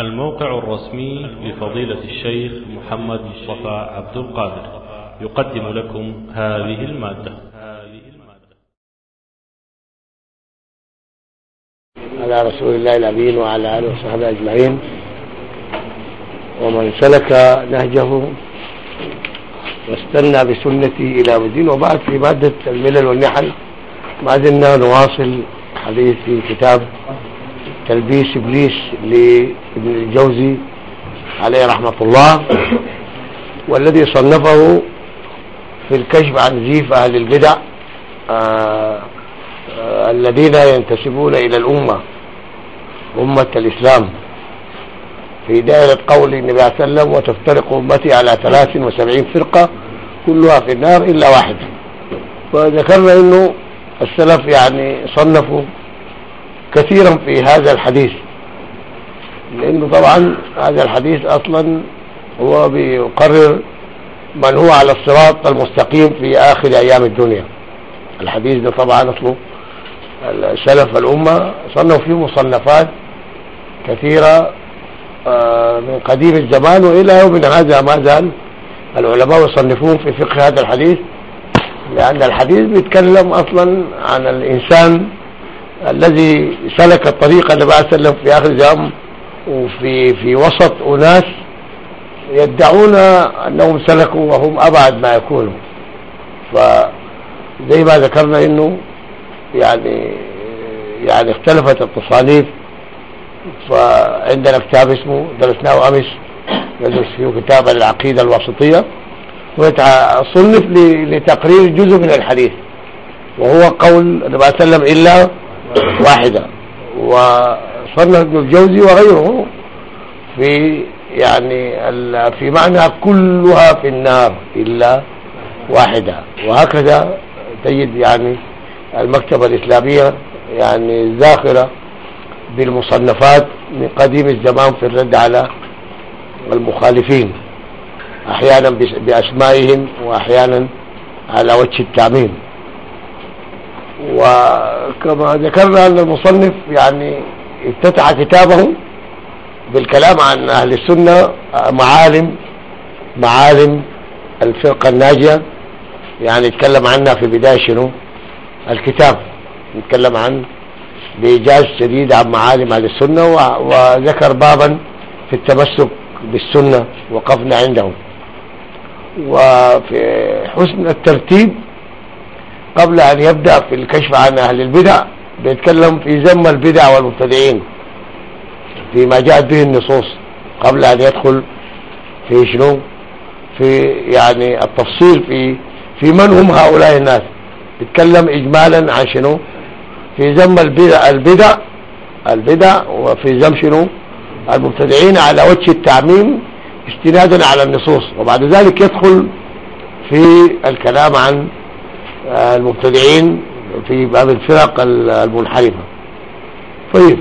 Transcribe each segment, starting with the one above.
الموقع الرسمي لفضيلة الشيخ محمد مصطفى عبد القادر. يقدم لكم هذه المادة. على رسول الله الأمين وعلى آله وصحبه أجمعين. ومن سلك نهجه واستنى بسنته إلى مدين وبعد في مادة الملل والنحل ما زلنا نواصل حديث في كتاب تلبيس إبليس لابن الجوزي عليه رحمة الله والذي صنفه في الكشف عن زيف أهل البدع آه آه الذين ينتسبون إلى الأمة أمة الإسلام. في دائرة قول النبي صلى الله عليه وسلم وتفترق أمتي على 73 فرقة كلها في النار إلا واحدة. وذكرنا أنه السلف يعني صنفوا كثيرا في هذا الحديث. لأنه طبعا هذا الحديث أصلا هو بيقرر من هو على الصراط المستقيم في آخر أيام الدنيا. الحديث ده طبعا أصله سلف الأمة صنفوا فيه مصنفات كثيرة من قديم الزمان وإلى يومنا هذا ما زال العلماء يصنفون في فقه هذا الحديث لأن الحديث بيتكلم أصلا عن الإنسان الذي سلك الطريق النبي عليه وسلم في آخر الزمان وفي في وسط أناس يدعون أنهم سلكوا وهم أبعد ما يكونوا. فزي ما ذكرنا أنه يعني يعني اختلفت التصانيف. فعندنا كتاب اسمه درسناه أمس ندرس فيه كتاب العقيدة الوسطية وصنف لتقرير جزء من الحديث وهو قول النبي صلى الله عليه وسلم إلا واحدة. وصنف ابن الجوزي وغيره في يعني في معنى كلها في النار إلا واحدة. وهكذا تجد يعني المكتبة الإسلامية يعني زاخرة بالمصنفات من قديم الزمان في الرد على المخالفين أحيانا بأسمائهم وأحيانا على وجه التعميم. وكما ذكرنا أن المصنف يعني افتتح كتابه بالكلام عن أهل السنة معالم معالم الفرقة الناجية. يعني يتكلم عنها في بداية شنو؟ الكتاب. يتكلم عن بإيجاز شديد عن معالم أهل السنة وذكر بابا في التمسك بالسنة وقفنا عنده وفي حسن الترتيب قبل أن يبدأ في الكشف عن أهل البدع بيتكلم في ذم البدع والمبتدعين. فيما جاءت به النصوص قبل أن يدخل في شنو؟ في يعني التفصيل في في من هم هؤلاء الناس. بيتكلم إجمالا عن شنو؟ في ذم البدع البدع البدع وفي ذم شنو؟ المبتدعين على وجه التعميم استنادا على النصوص. وبعد ذلك يدخل في الكلام عن المبتدعين في باب الفرق المنحرفة. طيب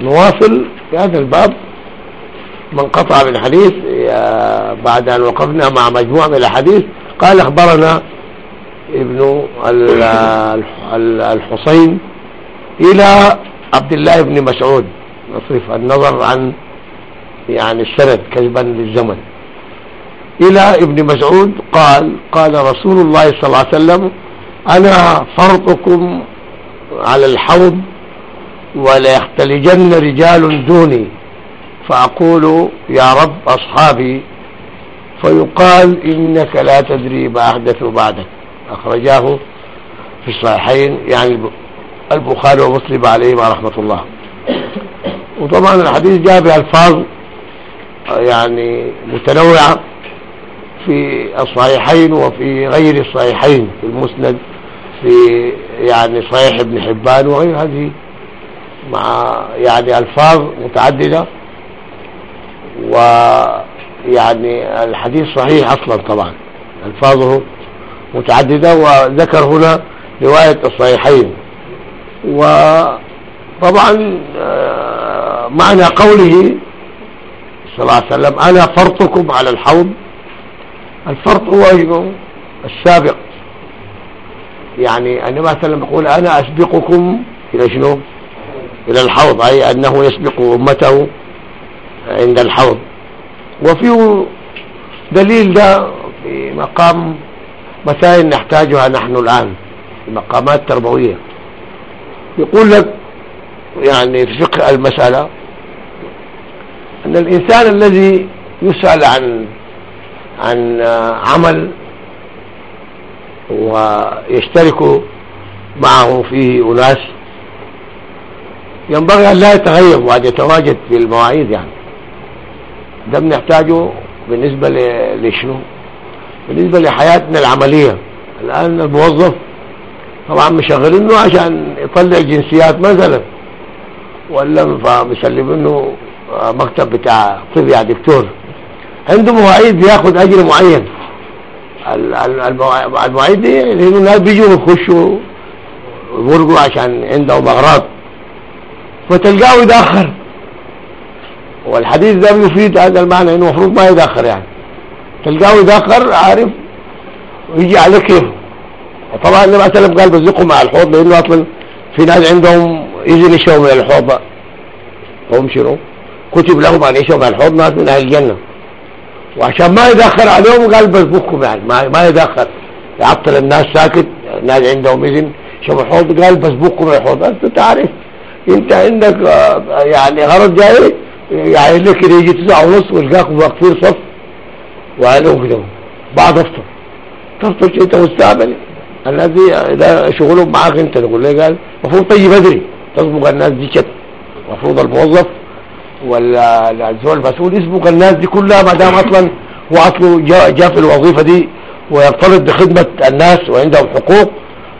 نواصل في هذا الباب. من قطع بالحديث بعد أن وقفنا مع مجموعة من الأحاديث قال أخبرنا ابن الحسين إلى عبد الله بن مسعود. نصرف النظر عن يعني السند كذبا للزمن. إلى ابن مسعود قال قال رسول الله صلى الله عليه وسلم أنا فرطكم على الحوض ولا يختلجن رجال دوني. فأقول يا رب أصحابي. فيقال إنك لا تدري ما أحدثوا بعدك. أخرجاه في الصحيحين يعني البخاري ومسلم عليهما رحمة الله. وطبعا الحديث جاء بألفاظ يعني متنوعة. في الصحيحين وفي غير الصحيحين في المسند في يعني صحيح ابن حبان وغير هذه مع يعني ألفاظ متعددة ويعني الحديث صحيح أصلا طبعا ألفاظه متعددة وذكر هنا رواية الصحيحين. وطبعا معنى قوله صلى الله عليه وسلم أنا فرطكم على الحوض. الفرط هو السابق. يعني النبي صلى الله عليه وسلم يقول أنا أسبقكم إلى شنو؟ إلى الحوض أي أنه يسبق أمته عند الحوض. وفيه دليل ده في مقام مسائل نحتاجها نحن الآن مقامات تربوية. يقول لك يعني في فقه المسألة أن الإنسان الذي يسأل عن عن عمل ويشترك معه فيه أناس. ينبغي أن لا يتغيب وأن يتواجد في المواعيد يعني. ده بنحتاجه بالنسبة لشنو؟ بالنسبة لحياتنا العملية. الآن الموظف طبعا مشغلينه عشان يطلع جنسيات مثلا ولا مسلمينه مكتب بتاع طب يا دكتور. عنده مواعيد بياخد أجر معين. المواعيد دي لأنه الناس بيجوا يخشوا يمرقوا عشان عندهم أغراض. فتلقاه يتاخر والحديث ده بيفيد هذا المعنى إنه المفروض ما يتاخر يعني. تلقاه يتاخر عارف ويجي على كيفه وطبعا النبي عليه الصلاه قال بزقوا مع الحوض لأنه أصلا في ناس عندهم يجي يشربوا من الحوض. هم شنو؟ كتب لهم أن يشربوا من الحوض ناس من أهل الجنة. وعشان ما يدخل عليهم قال بزبكهم يعني ما, ما يدخل. يعطل الناس ساكت الناس عندهم إذن شوف الحوض قال بزبكهم الحوض. أنت تعرف أنت عندك يعني غرض جاي يعني لك يجي تسعة ونص ويلقاكم واقفين صف وقالوا كده بعد أفطر. تفطر أنت مستقبل الذي إذا شغلهم معاك أنت تقول لي قال المفروض تجي بدري تسبق الناس دي كده. المفروض الموظف ولا الزول المسؤول يسبق الناس دي كلها ما دام أصلا هو اصله جاء, جا في الوظيفة دي ويرتبط بخدمة الناس وعندهم حقوق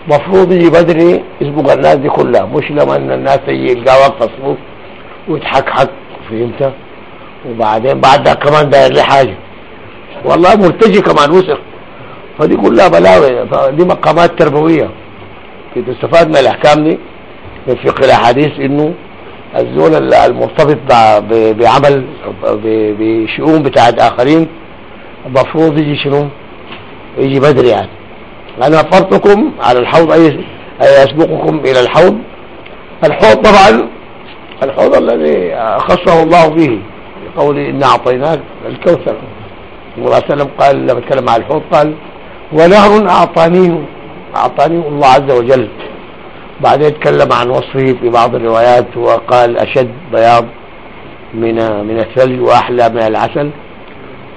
مفروض يجي بدري يسبق الناس دي كلها. مش لما إن الناس تجي يلقاه واقفه صفوف ويتحكحك فهمت؟ وبعدين بعد كمان داير لي حاجة. والله مرتجي كمان وسخ. فدي كلها بلاوي. دي مقامات تربوية. تستفاد من الأحكام دي من فقه الأحاديث إنه الزول المرتبط بعمل بشؤون بتاعت اخرين المفروض يجي شنو؟ يجي بدري يعني. أنا فرطكم على الحوض اي يسبقكم إلى الحوض. الحوض طبعا الحوض الذي خصه الله به بقول انا أعطيناك الكوثر. الله عليه وسلم قال لما اتكلم عن الحوض قال ونهر أعطانيه أعطانيه الله عز وجل. بعدين اتكلم عن وصفه في بعض الروايات وقال أشد بياض من من الثلج وأحلى من العسل.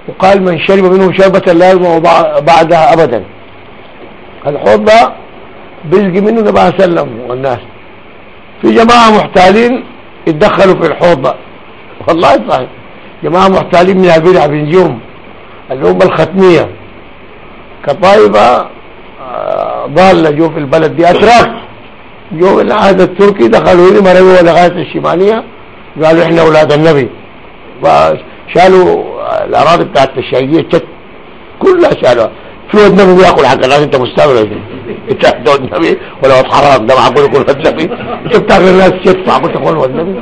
وقال من شرب منه شربة لا يظمأ بعدها أبدا. الحوض ده بيلقي منه النبي صلى الله عليه وسلم والناس في جماعة محتالين اتدخلوا في الحوض ده والله صحيح. جماعة محتالين من البدع بنجيهم اللي هم الختمية. كطائفة آه، ضالة جو في البلد دي. أتراك. جو العهد التركي دخلوا هنا مرقوا لغاية الشمالية قالوا إحنا أولاد النبي. فشالوا الأراضي بتاعت الشيعية شت كلها شالوها. في ولد نبي بياكل حق الناس أنت مستغرب. إنت ولد النبي ولا ولد حرام ده معقول يكون ولد نبي؟ أنت بتاكل الناس شت معقول تكون ولد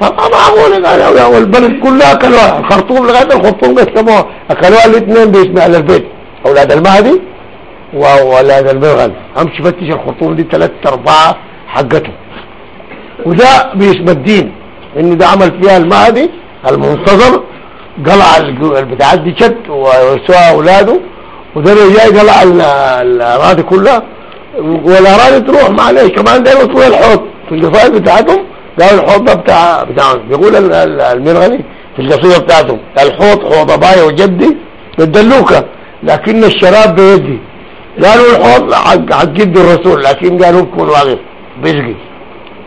فما معقول قال والبلد كلها أكلوها الخرطوم لغاية الخرطوم قسموها أكلوها الاثنين باسم أهل البيت. أولاد المهدي ولا ده المرغل امشي فتش الخطوم دي ثلاث أربعة حقته. وده باسم الدين. إن ده عمل فيها المهدي المنتظر قلع البتاعات دي شت وسوى أولاده. وده اللي جاي قلع الأراضي كلها والاراضي تروح معلش كمان ده يوصلوا الحوض. في القصائد بتاعتهم قالوا الحوض ده بتاع بتاعهم بيقول المرغني في القصيدة بتاعتهم. الحوض حوض ابايا وجدي بالدلوكه لكن الشراب بيدي. قالوا الحوض حق حق جد الرسول لكن قالوا كل واقف بيسقي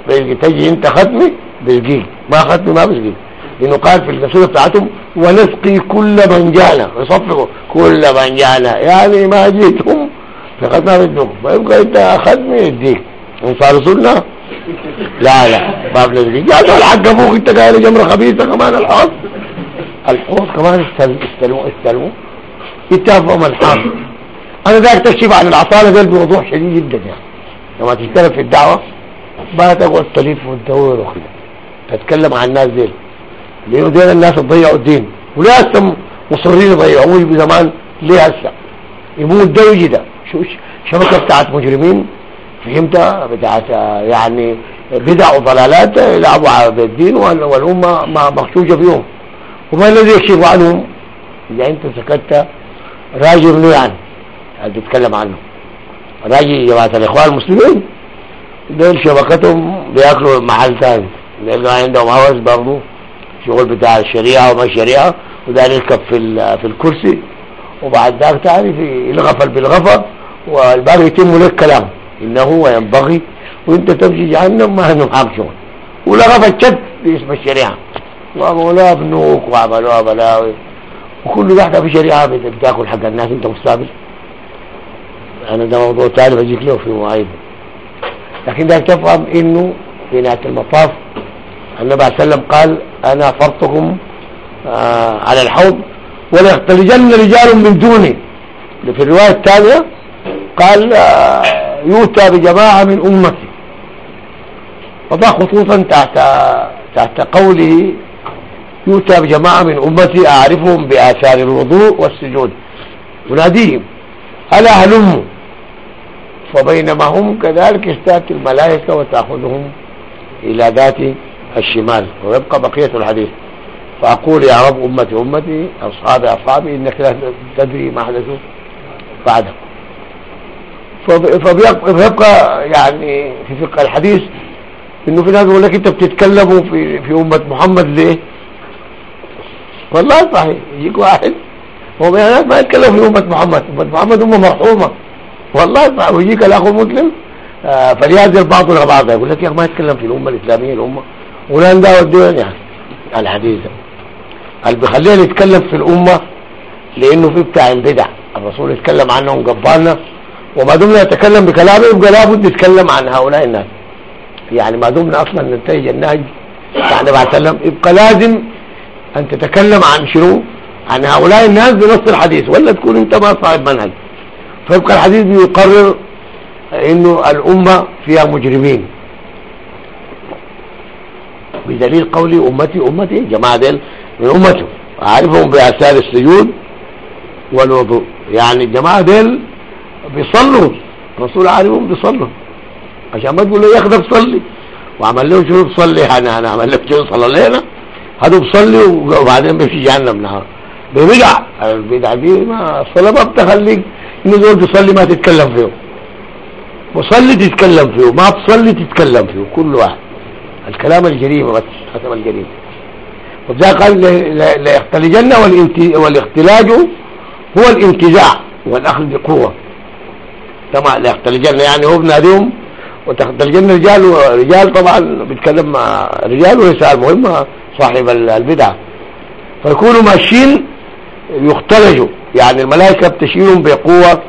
بيسقي تجي انت ختمي بيسقيك ما ختمي ما بيسقيك لأنه قال في القصيده بتاعتهم ونسقي كل من جانا. يصفقوا كل من جانا. يعني ما جيتهم فقد ما بدكم فيبقى انت ختمي يديك. انصار رسولنا لا لا ما بنسقي قالوا الحق أبوك أنت قايل جمرة خبيثة كمان الحوض. الحوض كمان استلموا استلموا يتفقوا الحاضر أنا ذاك تكشف عن العطالة ده بوضوح شديد جدا يعني. لما تشتغل في الدعوة ما تقعد تلف وتدور وكده تتكلم عن الناس دي لأنه دين الناس تضيعوا الدين. وليه هسه مصرين يضيعوه بزمان ليه هسه؟ يموت ده ويجي ده شو شبكة بتاعت مجرمين فهمتها بتاعت يعني بدع وضلالات يلعبوا على الدين والأمة ما مخشوشة فيهم. وما الذي يكشف عنهم؟ إذا أنت سكت راجي منو يعني. اللي تتكلم عنه. راجي جماعة الإخوان المسلمين دول شبكتهم بيأكلوا محل ثاني. لأنه عندهم هوس برضه شغل بتاع الشريعة وما الشريعة وده يركب في في الكرسي وبعد ذاك تعرف يلغفل بالغفا والباقي يتم لك كلام إنه وينبغي وإنت تمشي جهنم ما عندهم حق شغل. ولغفل شد باسم الشريعة. وعملوها بنوك وعملوها بلاوي وكل واحدة في شريعة بتاكل حق الناس أنت مستقبل أنا ده موضوع ثاني بجيك له في مواعيد. لكن ده تفهم إنه في نهاية المطاف النبي عليه وسلم قال أنا فرطكم آه على الحوض وليختلجن رجال من دوني في الرواية الثانية قال آه يؤتى بجماعة من أمتي. وضع خطوطا تحت تحت قوله يؤتى بجماعة من أمتي أعرفهم بآثار الوضوء والسجود. يناديهم ألا هلموا؟ فبينما هم كذلك استأتي الملائكة وتأخذهم إلى ذات الشمال. ويبقى بقية الحديث. فأقول يا رب أمتي أمتي أصحابي أصحابي إنك لا تدري ما حدث بعدك. فبيبقى يعني في فقه الحديث إنه في ناس يقول لك أنت بتتكلموا في في أمة محمد ليه؟ والله صحيح يجيك واحد. هو ما يتكلم في أمة محمد أمة محمد أمة مرحومة. والله ويجيك الاخ المسلم آه فليعزل بعضنا بعضا يقول لك يا أخي ما يتكلم في الأمة الإسلامية الأمة. ولان ده والدول يعني. الحديث. اللي بيخلينا نتكلم في الأمة لأنه في بتاع البدع. الرسول يتكلم عنهم قبالنا وما دمنا نتكلم بكلامه يبقى لابد نتكلم عن هؤلاء الناس. يعني ما دمنا أصلا ننتهج النهج. يعني بعد سلم يبقى لازم أن تتكلم عن شنو؟ عن هؤلاء الناس بنص الحديث. ولا تكون أنت ما صاحب منهج. فيبقى الحديث بيقرر إنه الأمة فيها مجرمين. بدليل قولي أمتي أمتي جماعة ديل من أمته. أعرفهم بأثار السجود والوضوء. يعني الجماعه ديل بيصلوا. الرسول عارفهم بيصلوا. عشان ما تقول له يا أخي ده بصلي وعمل له شنو؟ بصلي يعني أنا عمل له شنو؟ صلى لنا هذا بصلي وبعدين بيمشي جهنم نهار. ببدع البدع دي ما الصلاة ما بتخليك إنه دول تصلي ما تتكلم فيه. وصلي تتكلم فيه ما تصلي تتكلم فيه كل واحد. الكلام الجريمه بس حسب الجريمه وذا قال لا يختلجن والاختلاج هو الانتزاع والأخذ بقوة. طبعا لا يختلجن يعني هو بناديهم وتختلجن رجال ورجال طبعا بيتكلم مع رجال ونساء المهم صاحب البدعة. فيكونوا ماشيين يختلجوا. يعني الملائكة بتشيلهم بقوة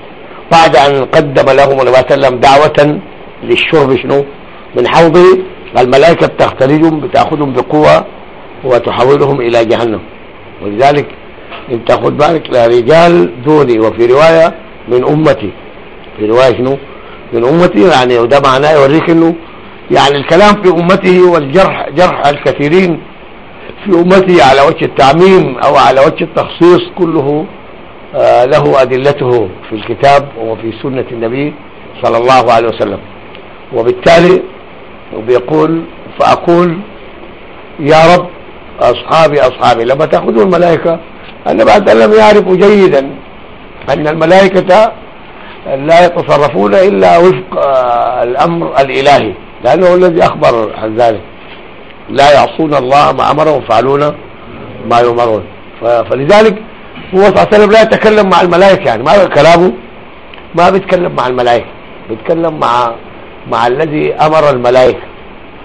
بعد أن قدم لهم النبي صلى الله عليه وسلم دعوة للشرب شنو؟ من حوضه. الملائكة بتختلجهم بتأخذهم بقوة وتحولهم إلى جهنم. ولذلك انت خد بالك لرجال دوني. وفي رواية من أمتي. في رواية شنو؟ من أمتي يعني وده معناه يوريك إنه يعني الكلام في أمته والجرح جرح الكثيرين في أمته على وجه التعميم أو على وجه التخصيص كله له أدلته في الكتاب وفي سنة النبي صلى الله عليه وسلم. وبالتالي بيقول فأقول يا رب أصحابي أصحابي. لما تاخذوا الملائكة النبي عليه وسلم يعرف جيدا أن الملائكة لا يتصرفون إلا وفق الأمر الإلهي لأنه الذي أخبر عن ذلك. لا يعصون الله ما أمرهم يفعلون ما يؤمرون. فلذلك هو صلى الله عليه وسلم لا يتكلم مع الملائكة يعني ما كلامه؟ ما بيتكلم مع الملائكة بيتكلم مع مع الذي أمر الملائكة.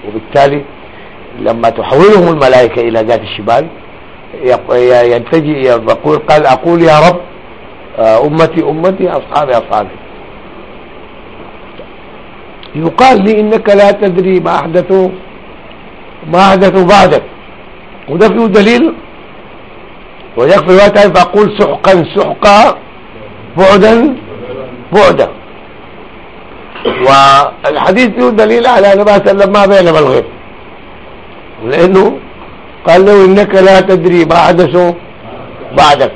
وبالتالي لما تحولهم الملائكة إلى ذات الشمال ينتجي يقول قال أقول يا رب أمتي أمتي أصحابي أصحابي. يقال لي إنك لا تدري ما أحدثوا ما أحدثوا بعدك. وده فيه دليل ويكفي الوقت فأقول سحقا سحقا بعدا بعدا. والحديث فيه دليل على أن ما سلم ما بين الغيب لأنه قال له إنك لا تدري ما أحدثوا بعدك.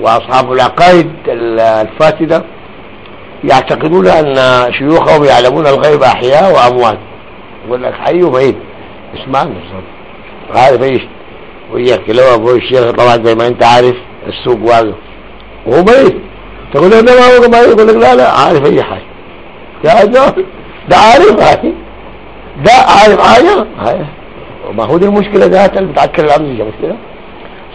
وأصحاب العقائد الفاسدة يعتقدون أن شيوخهم يعلمون الغيب أحياء وأموات. يقول لك حي وميت. اسمعني هذا إيش؟ ويحكي له ابوه الشيخ طبعا زي ما أنت عارف السوق واقف. وهو ميت تقول له ما هو ميت يقول لك لا لا عارف أي حاجة. يا ده عارف هاي. ده عارف حاجة ما هو دي المشكلة ذاتها اللي بتعكر الامر دي مشكلة.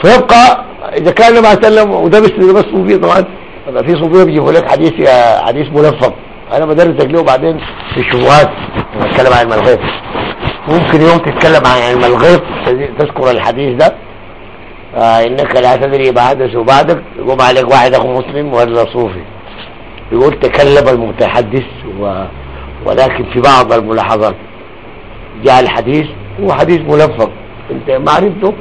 فيبقى إذا كان عليه وسلم وده بس بس صوفيه طبعا في صوفيه بيجيبوا لك حديث حديث ملفق أنا بدرس له بعدين في الشبهات بتكلم عن علم الغيب ممكن يوم تتكلم عن علم الغيب تذكر الحديث ده؟ آه إنك لا تدري ما حدث بعدك يقوم عليك واحد أخو مسلم ولا صوفي. يقول تكلم المتحدث و... ولكن في بعض الملاحظات جاء الحديث هو حديث ملفق أنت ما عرفته؟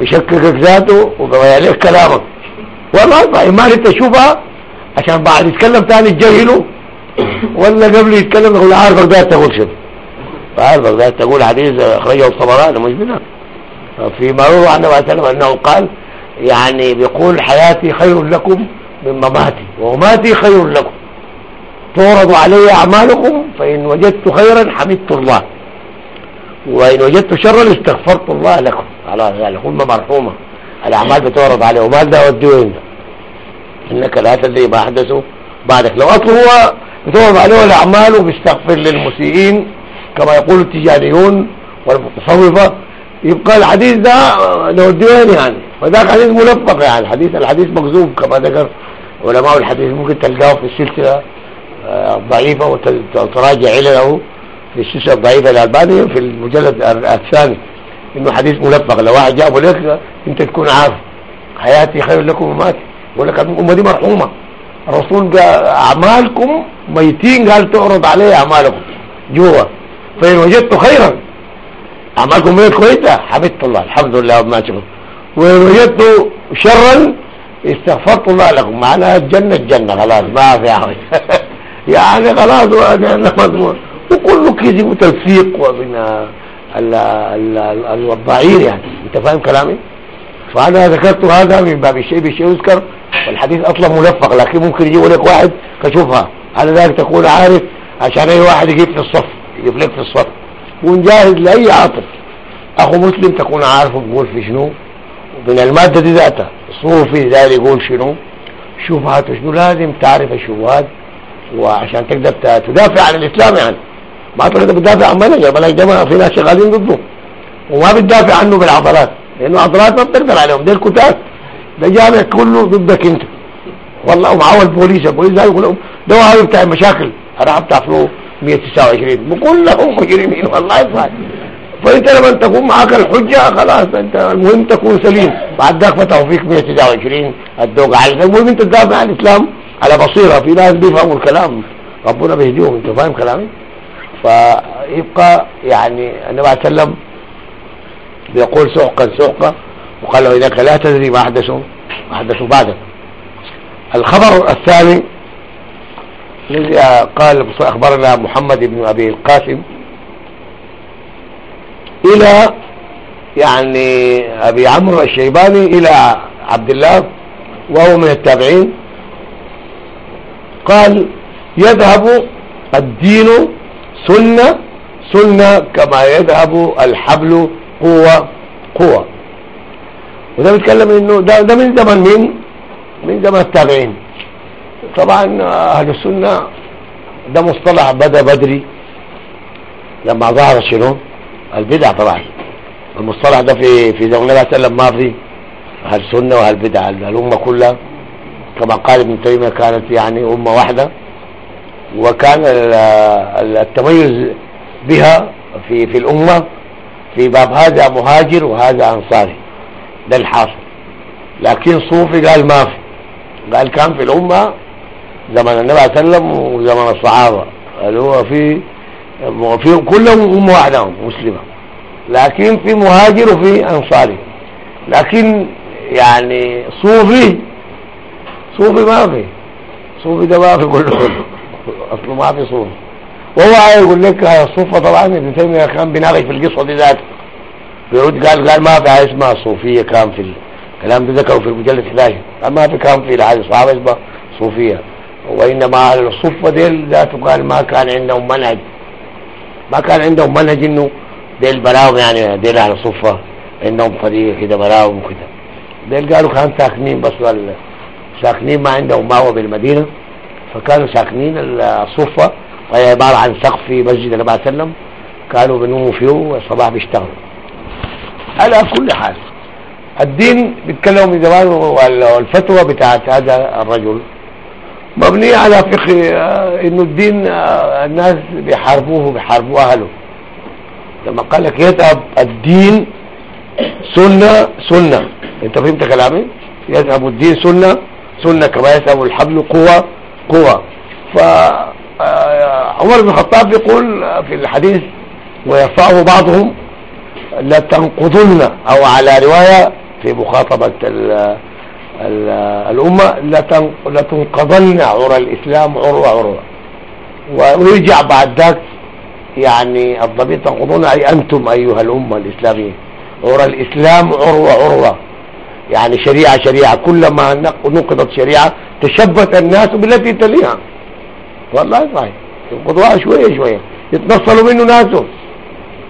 بشككك ذاته وبغير عليك كلامك. والله ما عرفت تشوفها عشان بعد يتكلم ثاني تجهله ولا قبل يتكلم يقول عارفك ده تقول شنو؟ عارفك ده تقول حديث أخرجه الطبراني مش بنا في ما روى عن النبي صلى أنه قال يعني بيقول حياتي خير لكم من مماتي ومماتي خير لكم. تعرض علي أعمالكم فإن وجدت خيرا حمدت الله. وإن وجدت شرا استغفرت الله لكم. على ذلك هم مرحومة. الأعمال بتعرض عليه وما ده ودي وين. إنك لا تدري ما احدثوا بعدك. لو اصله هو بتعرض عليه الاعمال وبيستغفر للمسيئين كما يقول التجاريون والمتصوفة. يبقى الحديث ده نوديه وين يعني. فذاك حديث ملفق يعني. الحديث الحديث مكذوب كما ذكر علماء الحديث. ممكن تلقاه في السلسلة الضعيفة وتراجع له في السلسلة الضعيفة الالباني في المجلد الثاني. إنه حديث ملفق. لو واحد جابه لك أنت تكون عارف. حياتي خير لكم وماتي يقول لك الامه دي مرحومة. الرسول قال أعمالكم ميتين قال تعرض عليه أعمالكم. جوا. فإن وجدت خيرا. أعمالكم ميت كويسة. حمدت الله. الحمد لله ما شكر وإن وجدت شرا استغفرت الله لكم. معناها الجنة الجنة. خلاص ما في حاجة يعني خلاص مضمون. وكله كذب وتلفيق ومن الضعير يعني. أنت فاهم كلامي؟ فأنا ذكرت هذا من باب الشيء بالشيء يذكر والحديث أصلا ملفق لكن ممكن يجيب لك واحد كشوفها. على ذلك تكون عارف؟ عشان أي واحد يجيب في الصف يجيب لك في الصف. ونجاهد لاي عاطف أخو مسلم تكون عارفه بيقول في شنو؟ من المادة دي ذاتها. صوفي ذلك يقول شنو؟ شبهات شنو؟ لازم تعرف الشبهات وعشان تقدر تدافع عن الإسلام يعني. ما تقدر تدافع عن منهج المنهج ده في ناس شغالين ضده. وما بتدافع عنه بالعضلات. لأنه عضلات ما بتقدر عليهم. ده الكتاب ده جامع كله ضدك انت. والله ومعاه البوليس البوليس ده يقول لهم ده وهاي بتاع مشاكل أنا بتاع فلو 129 بقول لهم مجرمين والله يفعل فأنت لما تكون معاك الحجة خلاص أنت المهم تكون سليم. بعد ذاك فتحوا فيك 129 الدوق عليك. المهم أنت تدافع عن الإسلام على بصيرة. في ناس بيفهموا الكلام. ربنا بيهديهم. أنت فاهم كلامي؟ فيبقى يعني النبي عليه وسلم بيقول سحقا سحقا وقال له إنك لا تدري ما احدثوا ما احدثوا بعدك. الخبر الثاني الذي قال أخبرنا محمد بن أبي القاسم إلى يعني أبي عمرو الشيباني إلى عبد الله وهو من التابعين. قال يذهب الدين سنة سنة كما يذهب الحبل قوة قوة. وده بيتكلم إنه ده, ده من زمن مين؟ من زمن التابعين. طبعا أهل السنة ده مصطلح بدأ بدري لما ظهر شنو؟ البدع طبعا. المصطلح ده في في زمن النبي صلى الله عليه وسلم أهل السنة وأهل البدع الأمة كلها كما قال ابن تيمية كانت يعني أمة واحدة. وكان التميز بها في في الأمة في باب هذا مهاجر وهذا أنصاري. ده الحاصل. لكن صوفي قال ما في. قال كان في الأمة زمن النبي عليه وسلم وزمن الصحابة. اللي هو في في كلهم أمة واحدة مسلمة. لكن في مهاجر وفي أنصاري. لكن يعني صوفي صوفي ما في. صوفي ده ما في كله. أصله ما في صوفي. وهو يقول لك الصوفة طبعا ابن تيمية كان بيناقش في القصة دي ذاته. بيرد قال قال ما في حاجة اسمها صوفية كان في الكلام ده ذكره في المجلد 11 ما في كان في الحاجة صحابة اسمها صوفية. وإنما أهل الصفة ديل ذاته قال ما كان عندهم منهج. ما كان عندهم منهج إنه ديل براهم يعني ديل أهل الصفة عندهم طريقة كده براهم وكده. ديل قالوا كان ساكنين بس ساكنين ما عندهم مأوى بالمدينة. فكانوا ساكنين الصفة وهي عبارة عن سقف في مسجد النبي صلى الله عليه وسلم. كانوا بينوموا فيه والصباح بيشتغلوا. على كل حال الدين بيتكلموا من زمان وال- والفتوى بتاعت هذا الرجل مبنية على فقه آه، إنه الدين آه، الناس بيحاربوه بيحاربوا أهله. لما قال لك يذهب الدين سنة سنة. أنت فهمت كلامي؟ يذهب الدين سنة سنة كما يذهب الحبل قوة قوة. ف عمر بن الخطاب بيقول في الحديث ويرفعه بعضهم لا تنقضن أو على رواية في مخاطبة ال ال الأمة لا تن- لا تنقضن عرى الإسلام عروة عروة ويرجع بعد ذاك يعني الضمير تنقضون أي أنتم أيها الأمة الإسلامية عرى الإسلام عروة عروة يعني شريعة شريعة كلما نق- نقضت شريعة تشبت الناس بالتي تليها. والله صحيح. ينقضوها شوية شوية. يتنصلوا منه ناسهم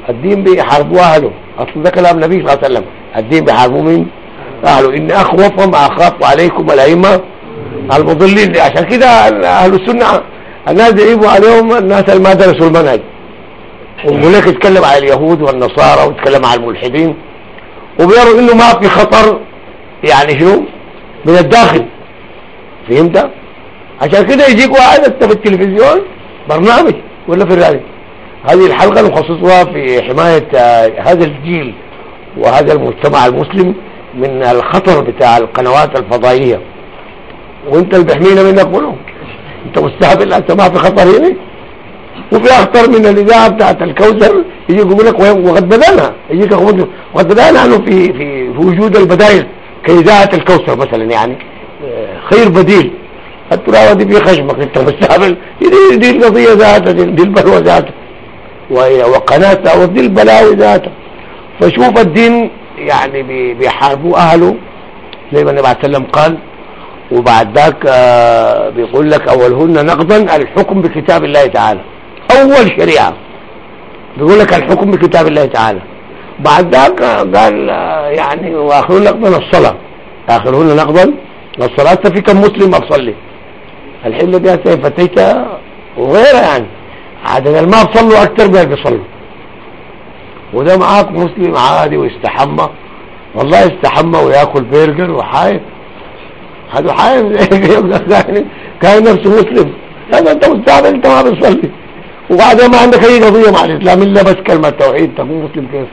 الدين بيحاربوا أهله. أصل ده كلام النبي صلى الله عليه وسلم. الدين بيحاربوا من أهله. إن أخوف ما أخاف عليكم الأئمة المضلين. عشان كده أهل السنة الناس يعيبوا عليهم الناس اللي ما درسوا المنهج. لك يتكلم على اليهود والنصارى ويتكلم على الملحدين. وبيروا إنه ما في خطر يعني شنو؟ من الداخل. فهمت؟ عشان كده يجيك واحد انت في التلفزيون برنامج ولا في الراديو. هذه الحلقة نخصصها في حماية آه، هذا الجيل وهذا المجتمع المسلم من الخطر بتاع القنوات الفضائية. وانت اللي بيحمينا منك كلهم. انت مستهبل انت ما في خطر هنا. وفي أخطر من الإذاعة بتاعت الكوثر يجي يقول لك وقد بدأنا. يجيك وقد بدأنا انه في في في وجود البدائل كإذاعة الكوثر مثلا يعني. آه، خير بديل. التراوة دي خشمك انت مستهبل دي, دي القضية ذاتها دي, البلوى ذاتها. وقناتها ودي البلاوي ذاتها. فشوف الدين يعني بي- بيحاربوا أهله زي ما النبي عليه وسلم قال. وبعد ذاك آه، بيقول لك أولهن نقضا الحكم بكتاب الله تعالى. أول شريعة. بيقول لك الحكم بكتاب الله تعالى. بعد ذاك آه، قال آه، يعني وآخرهن نقضا الصلاة. آخرهن نقضا الصلاة. في كم مسلم ما الحلة دي هسه فتيتها وغيرها يعني. عدد ما بصلوا أكثر من اللي بيصلوا. وده معاك مسلم عادي ويستحمى. والله يستحمى ويأكل برجر وحايف. هذا حايف يعني كان نفسه مسلم. هذا أنت مستعبد أنت ما بتصلي. وبعدين ما عندك أي قضية مع الإسلام إلا بس كلمة توحيد. تكون مسلم كيف؟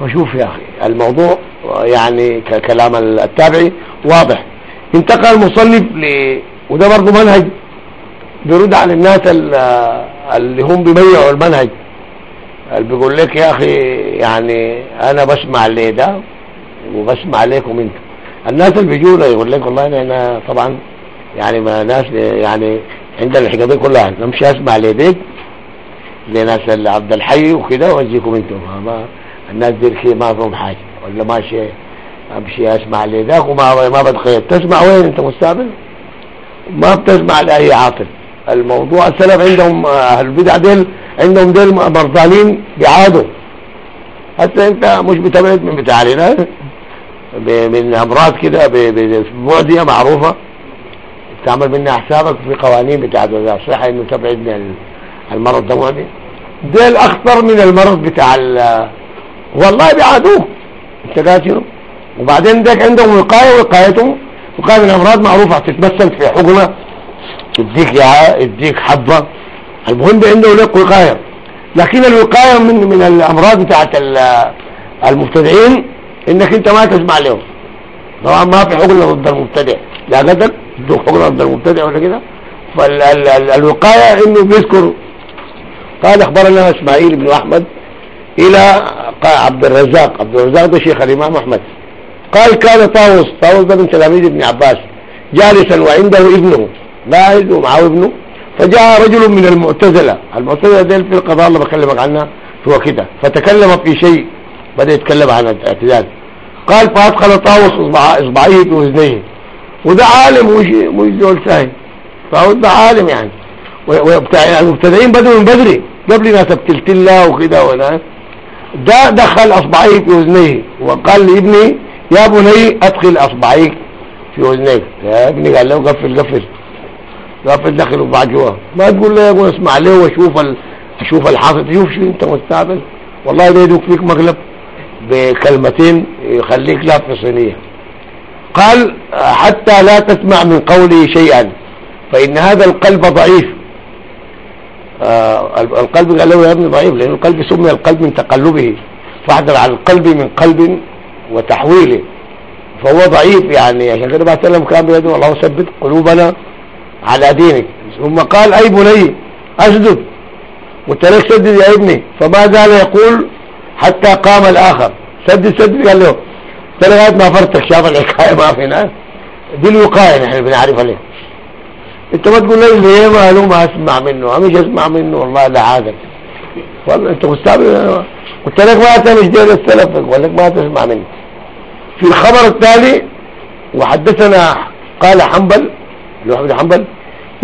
فشوف يا أخي الموضوع يعني ككلام التابعي واضح. انتقل المصنف ل وده برضه منهج بيرد على الناس ال- اللي هم بيبيعوا المنهج. اللي بيقول لك يا أخي يعني أنا بسمع ليه ده وبسمع ليكم أنتم الناس اللي بيجونا يقول لك والله انا- أنا طبعا يعني ما ناس يعني عندنا الحكاية كلها. نمشي اسمع ليديك لناس عبد الحي وكده وأجيكم أنتم ما الناس دي كده ما فيهم حاجة. ولا ماشي أمشي أسمع لذاك وما ما بتخيل تسمع وين أنت مستقبل؟ ما بتسمع لأي عاطل. الموضوع السلف عندهم أهل البدع ديل عندهم ديل مرضانين بيعادوا. حتى أنت مش بتبعد من بتاع علينا. ب- من أمراض كده ب- ب- معديه معروفة. تعمل منها حسابك في قوانين بتاعت الصحة إنه تبعد من ال- المرض ده معدي ديل أخطر من المرض بتاع ال- والله بيعادوه. أنت شنو وبعدين ديك عندهم وقاية وقايتهم وقايه من الأمراض معروفة تتمثل في حقنة يديك يا يديك حبه المهم ده عنده لك وقاية. لكن الوقاية من من الأمراض بتاعت ال- المبتدعين إنك أنت ما تسمع لهم. طبعا ما في حقنة ضد المبتدع. لا قدر يدوك حقنة ضد المبتدع ولا كده. فالوقايه إنه بيذكر قال أخبرنا إسماعيل بن أحمد إلى عبد الرزاق. عبد الرزاق ده شيخ الإمام أحمد. قال كان طاووس طاووس ده من تلاميذ ابن عباس جالسا وعنده ابنه قاعد ومعه ابنه فجاء رجل من المعتزلة المعتزلة دي في القضاء اللي بكلمك عنها هو كده فتكلم في شيء بدأ يتكلم عن الاعتزال. قال فأدخل طاووس إصبع- إصبعيه في أذنيه وده عالم مش زول سهل طاووس ده عالم يعني. وبتاع المبتدئين بدوا من بدري قبل ناس بتلتلة وكده وناس ده دخل إصبعيه في اذنيه وقال لابني يا بني أدخل أصبعيك في اذنيك يا ابني قال له قفل قفل. قفل دخل اصبع جوا ما تقول له يا أبوي اسمع له واشوف ال... أشوف الحاصل. شوف شو أنت مستعبل والله ده يدوك فيك مقلب بكلمتين يخليك لا في صينيه قال حتى لا تسمع من قوله شيئا فإن هذا القلب ضعيف. آه القلب قال له يا ابني ضعيف لأن القلب سمي القلب من تقلبه. فاحذر على القلب من قلب وتحويله. فهو ضعيف يعني عشان كده بعد سلم كان بيده الله ثبت قلوبنا على دينك. ثم قال أي بني أسجد. قلت لك سدد يا ابني. فما زال يقول حتى قام الآخر. سدد سدد. قال له لغاية ما فرتك. شاف الحكاية ما في ناس. دي الوقاية نحن بنعرفها ليه أنت ما تقول لي ليه ما له؟ ما أسمع منه. مش أسمع منه. والله ده عادل والله أنت مستعبد. قلت لك ما انت مش دير السلف. بقول لك ما تسمع منه. في الخبر التالي وحدثنا قال حنبل اللي هو حنبل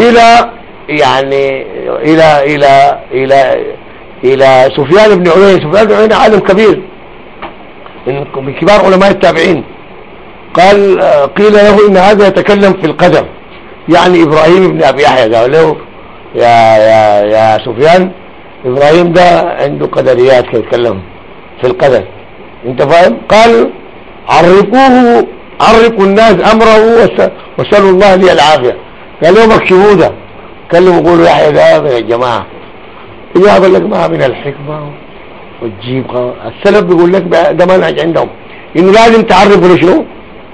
إلى يعني إلى إلى إلى إلى سفيان بن عيينة سفيان بن عيينة عالم كبير من كبار علماء التابعين. قال قيل له إن هذا يتكلم في القدر. يعني إبراهيم بن أبي يحيى قال له يا يا يا سفيان إبراهيم ده عنده قدريات يتكلم في القدر. أنت فاهم؟ قال عرفوه عرفوا الناس أمره وسألوا الله لي العافية. قال لهم ده. كلموا قولوا يحيى ده من الجماعه يقول لك ما من الحكمة وتجيب السلف بيقول لك ده منهج عندهم. إنه لازم تعرفوا لشنو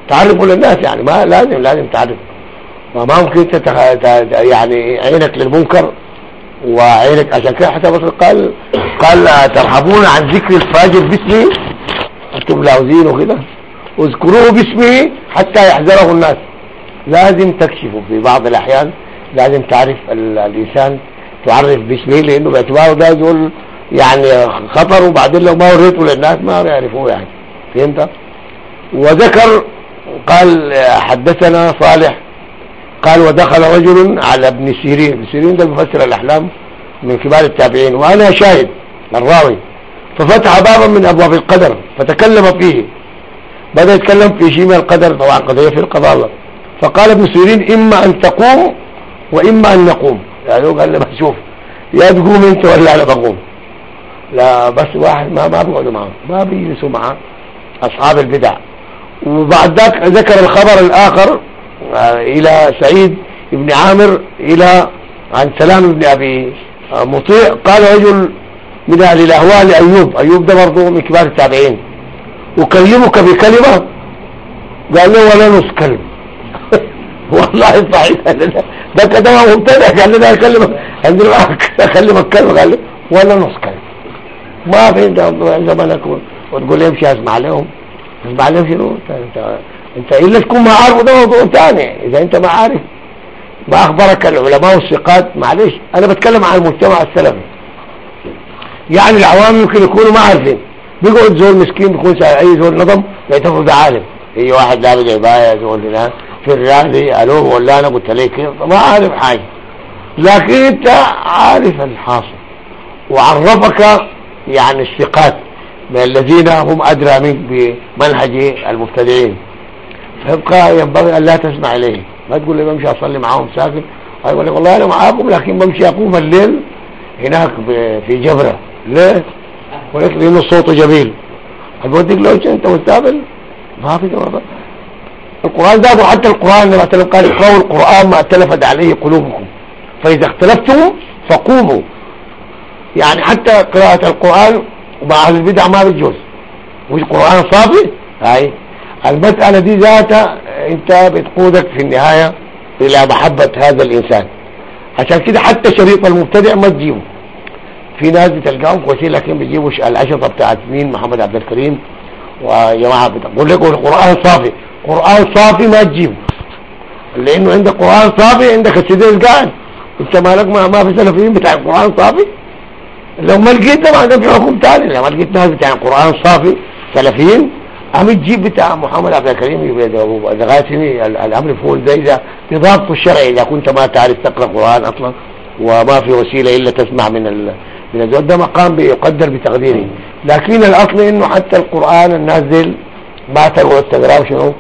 تعرفوا للناس يعني. ما لازم لازم تعرف. ما ممكن تتخ... يعني عينك للمنكر وعينك عشان كده حتى بس قال قال ترحبون عن ذكر الفاجر باسمه أنتم لاوزين وكده. اذكروه باسمه حتى يحذره الناس. لازم تكشفوا في بعض الأحيان. لازم تعرف الإنسان تعرف باسمه لأنه باعتباره ده يقول يعني خطر وبعدين لو ما وريته للناس ما يعرفوه يعني. فهمت؟ وذكر قال حدثنا صالح قال ودخل رجل على ابن سيرين. ابن سيرين ده مفسر الأحلام من كبار التابعين وأنا شاهد الراوي. ففتح بابا من أبواب القدر فتكلم فيه. بدأ يتكلم في شيء من القدر طبعا قضية في القضاء الله. فقال ابن سيرين إما أن تقوم وإما أن نقوم. يعني هو قال له شوف يا تقوم أنت ولا أنا بقوم. لا بس واحد ما ما بيقعدوا معه. ما بيجلسوا معه. أصحاب البدع. وبعد ذاك ذكر الخبر الآخر آه، إلى سعيد بن عامر إلى عن سلام بن أبي آه، مطيع. قال رجل من أهل الاهواء لايوب أيوب ده برضه من كبار التابعين. أكلمك بكلمة؟ قال له ولا نص كلمه والله صحيح. ده كده مبتدع قال له ده أكلمك. عندنا أكلمك. كلمه قال له ولا نص ما في زمانك وتقول لي امشي أسمع لهم. أسمع لهم شنو؟ انت, انت إلا تكون ما عارف ده موضوع ثاني. إذا أنت ما عارف ما أخبرك العلماء والثقات. معلش أنا بتكلم عن المجتمع السلفي. يعني العوام يمكن يكونوا ما عارفين بيقعد زول مسكين بيكون أي زول نظم يعتبر ده عالم. في واحد لابس عبايه زول هنا في الرياضي ألو ولا أنا قلت لك ما عارف حاجة. لكن أنت عارف الحاصل. وعرفك يعني الثقات من الذين هم أدرى منك بمنهج المبتدعين. فيبقى ينبغي أن لا تسمع إليه ما تقول لي بمشي أصلي معاهم ساكن. لك والله أنا معاكم لكن بمشي أقوم الليل هناك في جبرة. ليه؟ ولك لأنه الصوت جميل. أقول لو أنت مستقبل ما في جواب. القرآن ده حتى القرآن لما قال اقرأوا القرآن ما اتلفت عليه قلوبكم. فإذا اختلفتم فقوموا. يعني حتى قراءة القرآن مع أهل البدع ما بتجوز. والقرآن صافي هاي. المسألة دي ذاتها أنت بتقودك في النهاية إلى محبة هذا الإنسان. عشان كده حتى شريط المبتدع ما تجيبه. في ناس بتلقاهم كويسين لكن بيجيبوا الاشرطه بتاعت مين؟ محمد عبد الكريم وجماعة بتقول لك القرآن صافي. قرآن صافي ما تجيبه. لأنه عندك قران صافي عندك السيدين قاعد أنت مالك ما, ما في سلفيين بتاع القرآن صافي؟ لو ما لقيت ما عندك حكم ثاني لو ما لقيت ناس بتاع القرآن صافي سلفيين عم تجيب بتاع محمد عبد الكريم الغاسمي الأمر فول ده إذا الشرعي إذا كنت ما تعرف تقرأ قرآن أصلا وما في وسيلة إلا تسمع من من الزول ده مقام بيقدر بتقديره. لكن الأصل إنه حتى القرآن النازل ما تقعد تقراه شنو؟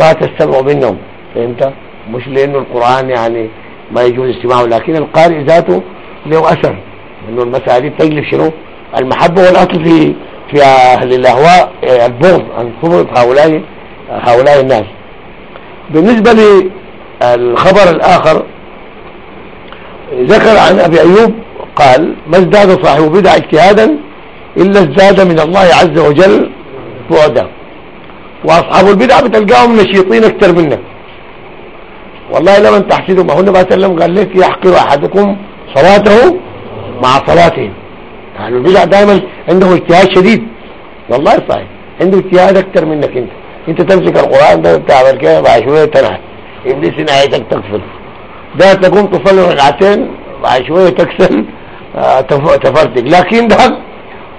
ما تستمعوا منهم. فهمت؟ مش لأنه القرآن يعني ما يجوز استماعه. لكن القارئ ذاته له أثر. إنه المسألة دي تجلب شنو؟ المحبة والأصل في في أهل الأهواء البغض ان تبغض هؤلاء هؤلاء الناس. بالنسبة للخبر الآخر ذكر عن أبي أيوب قال ما ازداد صاحب بدع اجتهادا إلا ازداد من الله عز وجل بعدا. وأصحاب البدع بتلقاهم نشيطين أكثر منك. والله لمن تحسدوا ما هو النبي صلى قال لك يحقر أحدكم صلاته مع صلاتهم يعني البدع دائما عنده اجتهاد شديد. والله صحيح عنده اجتهاد أكثر منك أنت. أنت تمسك القرآن ده وتعمل كده بعد شوية تنعس إبليس نهايتك تكفر ده تقوم تصلي ركعتين بعد شوية تكسل تفرتك لكن ده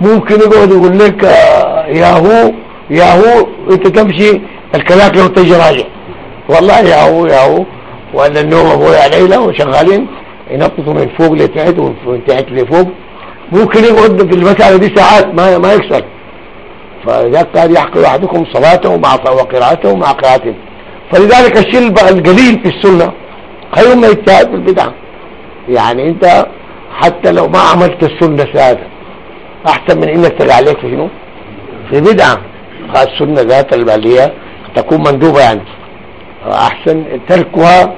ممكن يقعد يقول لك آه، يا هو يا هو أنت تمشي الكلاك لو تجي راجع. والله يا هو يا هو ولا النوم ابويا ليلة وشغالين ينططوا من فوق لتحت ومن تحت لفوق. ممكن يقعد في المسألة دي ساعات ما ما يكسر. فذاك قال يحقر احدكم صلاته مع وقراءته مع قراءته فلذلك الشيء القليل في السنة خير ما يجتهد في البدعة يعني أنت حتى لو ما عملت السنة سادة أحسن من إنك تلقى عليك في شنو؟ في بدعة. السنة ذات هي تكون مندوبة يعني. احسن تركها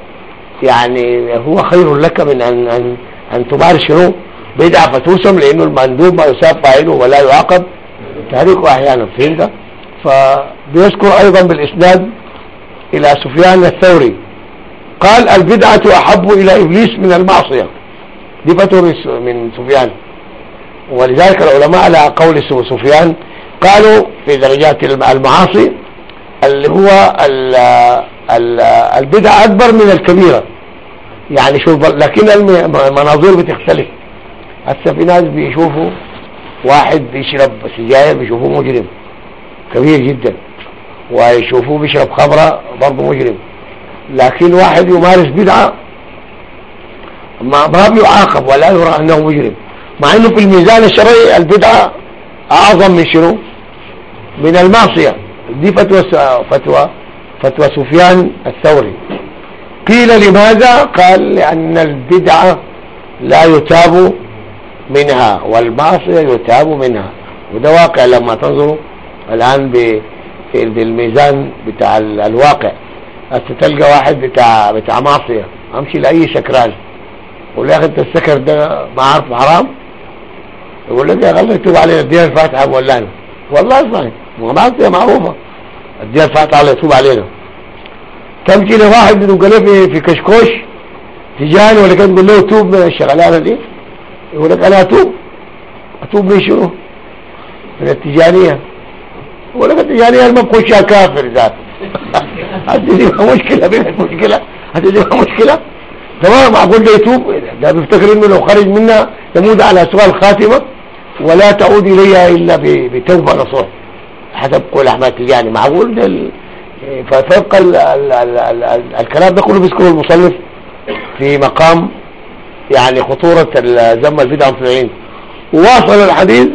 يعني هو خير لك من ان ان, أن تمارس شنو؟ بدعة فتوسم لأنه المندوب ما يصاب فاعله ولا يعاقب. تاركه أحيانا. فهمت؟ فبيذكر أيضا بالإسناد إلى سفيان الثوري. قال البدعة أحب إلى إبليس من المعصية. دي فتوى من سفيان. ولذلك العلماء على قول سفيان قالوا في درجات المعاصي اللي هو البدعة أكبر من الكبيرة. يعني شوف لكن المناظير بتختلف. هسه في ناس بيشوفوا واحد بيشرب سجاير بيشوفوه مجرم. كبير جدا. ويشوفوه بيشرب خمرة برضه مجرم. لكن واحد يمارس بدعة ما ما بيعاقب ولا يرى أنه مجرم. مع إنه في الميزان الشرعي البدعة أعظم من شنو؟ من المعصية. دي فتوى فتوى فتوى سفيان الثوري. قيل لماذا؟ قال لأن البدعة لا يتاب منها والمعصية يتاب منها. وده واقع لما تنظروا الآن بالميزان بتاع الواقع. تلقى واحد بتاع بتاع معصية. أمشي لأي سكران يقول يا أخي أنت السكر ده ما عارف حرام؟ يقول لك يا أخي الله يتوب علينا ادينا الفاتحه مولانا والله صحيح. معصيه معروفة. ادينا الفاتحة الله يتوب علينا. تمشي لواحد يقول له في في كشكوش تجاني ولا كان تقول له توب من الشغلانه دي يقول لك أنا أتوب. أتوب من شنو؟ من التجانية. يقول لك التجانية ما بخشها كافر ذات هتجي مشكلة بين المشكلة هتجي مشكلة. تمام معقول ده يتوب. ده بيفتكر انه لو خرج منها يموت على سؤال الخاتمة ولا تعود إليها إلا بتوبة نصوح. حسب قول أحمد تجاني معقول؟ ده ال... ففوق ال... ال... ال... ال... الكلام ده كله بيذكره المصنف في مقام يعني خطورة ذم البدع والمبتدعين وواصل الحديث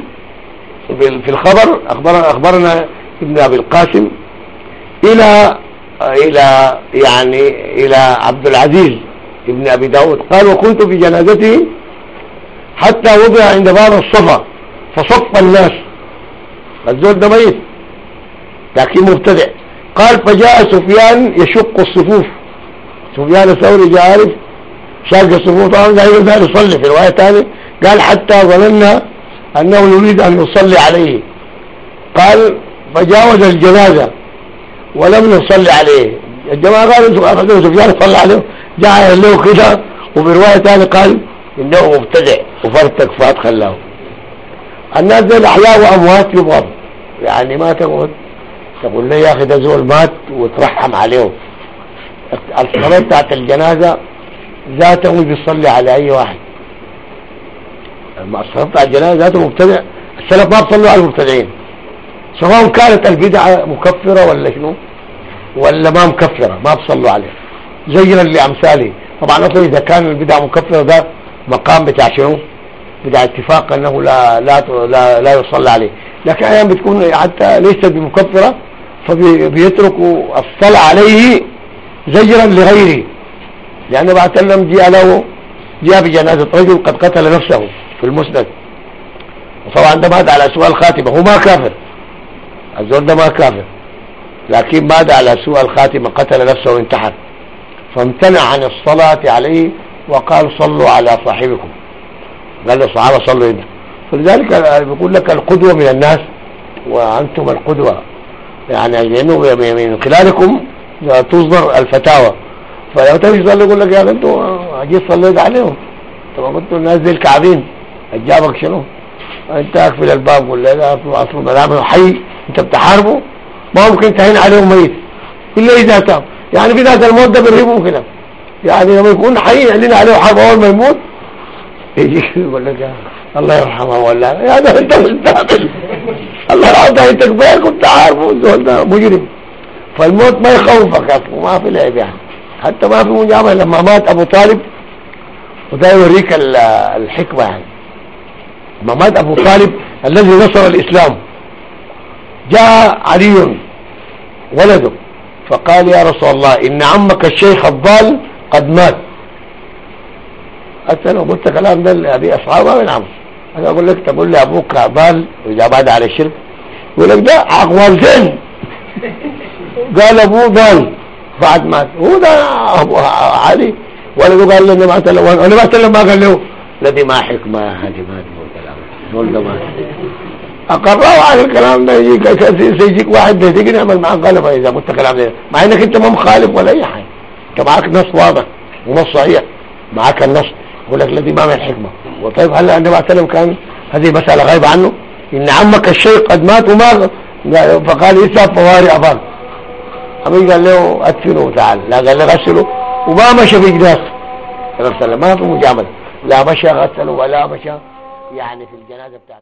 في الخبر. أخبرنا, أخبرنا ابن أبي القاسم إلى إلى يعني إلى عبد العزيز. ابن أبي داود. قال وكنت في جنازته حتى وضع عند باب الصفا فصف الناس. الزول ده ميت لكن مبتدع. قال فجاء سفيان يشق الصفوف. سفيان الثوري جاء عارف؟ شاق الصفوف. طبعا قال له يصلي في رواية ثانية قال حتى ظننا أنه يريد أن يصلي عليه. قال فجاوز الجنازة ولم نصلي عليه. الجماعة قالوا سفيان صلى عليه. جاء له كده وفي رواية ثانية قال إنه مبتدع وفرتك فات خلاه. الناس دول أحياء وأموات يبغض يعني ما تقول تقول لي يا أخي ده زول مات وترحم عليه. الصلاة بتاعت الجنازة ذاته بيصلي على أي واحد. الصلاة بتاعت الجنازة ذاته مبتدع. السلف ما بصلوا على المبتدعين. سواء كانت البدعة مكفرة ولا شنو؟ ولا ما مكفرة ما بصلوا عليه زينا لأمثاله. طبعا أصلا إذا كان البدعة مكفرة ده مقام بتاع شنو؟ بتاع اتفاق أنه لا لا لا, لا يصلى عليه. لكن أحيانا بتكون حتى ليست بمكفرة فبيتركوا الصلاة عليه زجرا لغيره. لأنه بعد سلم جاء له جاء بجنازة رجل قد قتل نفسه في المسند. وطبعا ده مات على سوء الخاتمة هو ما كافر. الزول ده ما كافر. لكن مات على سوء الخاتمة قتل نفسه وانتحر. فامتنع عن الصلاة عليه وقال صلوا على صاحبكم. قال للصحابة صلوا هنا فلذلك بيقول لك القدوة من الناس وأنتم القدوة. يعني لأنه من خلالكم تصدر الفتاوى. فلو تجي تصلي يقول لك يا أنتوا جيت صليت عليهم. طب قلت الناس دي الكعبين أجابك شنو؟ أنت أقفل الباب ولا لا اصل دام حي أنت بتحاربه. ما ممكن تهين عليهم ميت. إلا إذا تاب. يعني في ناس الموت ده بيرهبوا كده. يعني لما يكون حي يعلن عليه حرب أول ما يموت يجيك يقول لك الله يرحمه ولا. يا ده أنت مستهبل الله يرحمه. أنت كبير كنت عارفه. الزول ده مجرم. فالموت ما يخوفك أصلا ما في لعب يعني. حتى ما في مجاملة. لما مات أبو طالب وده يوريك الحكمة يعني. لما مات أبو طالب الذي نصر الإسلام جاء علي ولده. فقال يا رسول الله إن عمك الشيخ الضال قد مات. حتى لو قلت كلام ده لأبي أصحابه من عمر أنا أقول لك تقول لي أبوك ضال وإذا بعد على الشرك. يقول لك ده اقوال زين. قال أبوه ضال. بعد مات. هو ده أبو علي. ولا قال له ما سلم وأنا ما ما قال له. الذي ما حكمة هذه ما تقول كلام. ده ما اقروا على الكلام ده يجيك يجيك واحد ده تيجي نعمل معاه غلبة إذا قلت كلام ده مع إنك أنت ما مخالف ولا أي حاجة. أنت معاك نص واضح ونص صحيح. معاك النص. يقول لك الذي ما من الحكمه وطيب هل النبي عليه كان هذه مسألة غايبة عنه؟ إن عمك الشيخ قد مات وما فقال يساب فواري اباك أبي قال له أدفنه تعال. لا قال له غسله. وما مشى بجناس ما في مجاملة. لا مشى غسله ولا مشى يعني في الجنازة بتاعته.